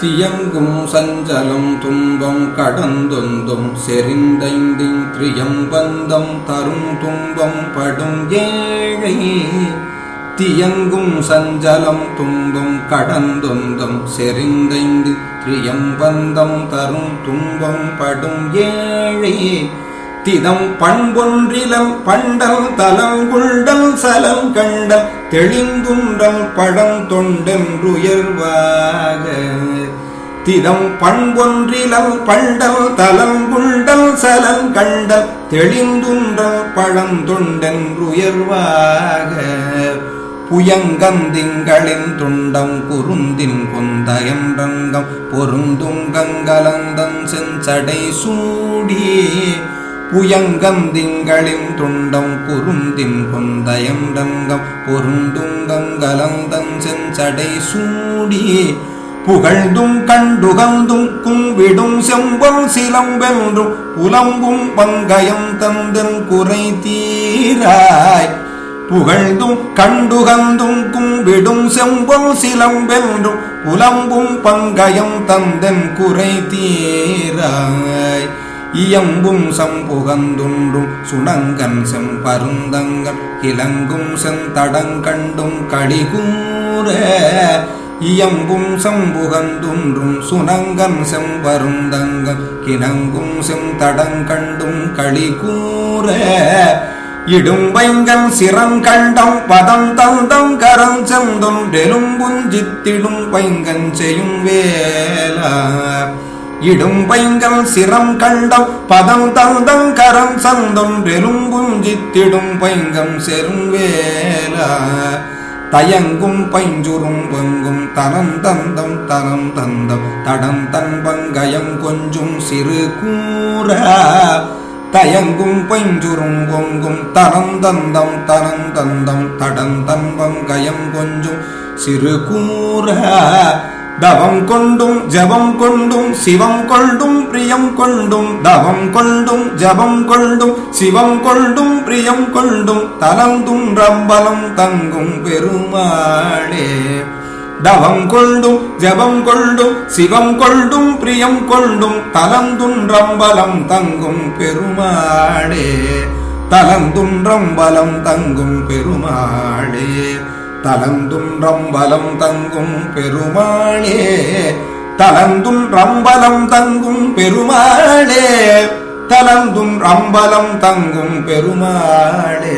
தியங்கும் சஞ்சலம் துன்பம் கடந்தொந்தும் செறிந்தைந்தின் திரியம்பந்தம் தரும் துன்பம் படும் ஏழை. தியங்கும் சஞ்சலம் துன்பம் கடந்தொந்தும் செறிந்தைந்து திரியம்பந்தம் தரும் துன்பம் படும் ஏழை. திதம் பண்பொன்றிலம் பண்டல் தலம் குண்டல் சலம் கண்டல் தெளிந்துன்றல் படம் தொண்டென்றுயர்வாக. திதம் பண்பொன்றிலம் பண்டல் தலம் குண்டல் சலம் கண்டல் தெளிந்துன்றல் பழம் தொண்டென்றுயர்வாக. புயங்கந்திங்களின் துண்டம் குருந்தின் குந்தயன்றங்கம் பொருந்துங்கங்கலந்தன் செஞ்சடை சூடியே புயங்கந்திங்களின் துண்டம் குருந்தின் கொந்தயம் ரங்கம் பொருந்துங்கங்கலந்தன் செஞ்சடை சூடியே புகழ்ந்தும் கண்டுகந்தும் கும்பிடும் செம்பம் சிலம்பென்றும் புலம்பும் பங்கயம் தந்தன் குறை தீராய். புகழ்ந்தும் கண்டுகந்தும் கும்பிடும் செம்பம் சிலம்பென்றும் புலம்பும் பங்கயம் தந்தன் குறை தீராய். இயம்பும் சம்புகந்துண்டும் சுணங்கன் செம்பருந்தங்கள் கிளங்கும் செந்தடங்கண்டும் கடிகூற இயம்பும் சம்புகந்துன்றும் சுணங்கன் செம்பருந்தங்கள் கிணங்கும் செந்தடங்கண்டும் களிகூற இடும்பைங்கள் சிறங்கண்டம் பதம் தந்தம் கரம் செந்தும் டெலும்புஞ்சித்திடும் பைங்கன் செய்யும் வேலா இடும் பைங்கல் சிரம் கண்டம் பதம் தந்தம் கரம் சந்தம் பெரும்புஞ்சித்திடும் பைங்கம் செரும் வேலா. தயங்கும் பைஞ்சுறும் பங்கும் தரம் தந்தம் தரம் தந்தம் தடம் தன் பங்கயம் கொஞ்சும் சிறு கூற. தயங்கும் பைஞ்சுறும் பொங்கும் தரம் தந்தம் தரம் தந்தம் தடம் தன் பங்கயம் கொஞ்சும் சிறு கூற. தவம் கொண்டும் ஜபம் கொண்டும் சிவம் கொண்டும் பிரியம் கொண்டும் தவம் கொண்டும் ஜபம் கொண்டும் சிவம் கொண்டும் பிரியம் கொண்டும் தலந்தும் ரம்பலம் தங்கும் பெருமாளே. தவம் கொண்டும் ஜபம் கொண்டும் சிவம் கொண்டும் பிரியம் கொண்டும் தலந்துன்றம்பலம் தங்கும் பெருமாளே. தலந்துன்றம்பலம் தங்கும் பெருமாளே. தலந்தும் ரம்பலம் தங்கும் பெருமாளே தலந்தும் ரம்பலம் தங்கும் பெருமாளே தலந்தும் ரம்பலம் தங்கும் பெருமாளே.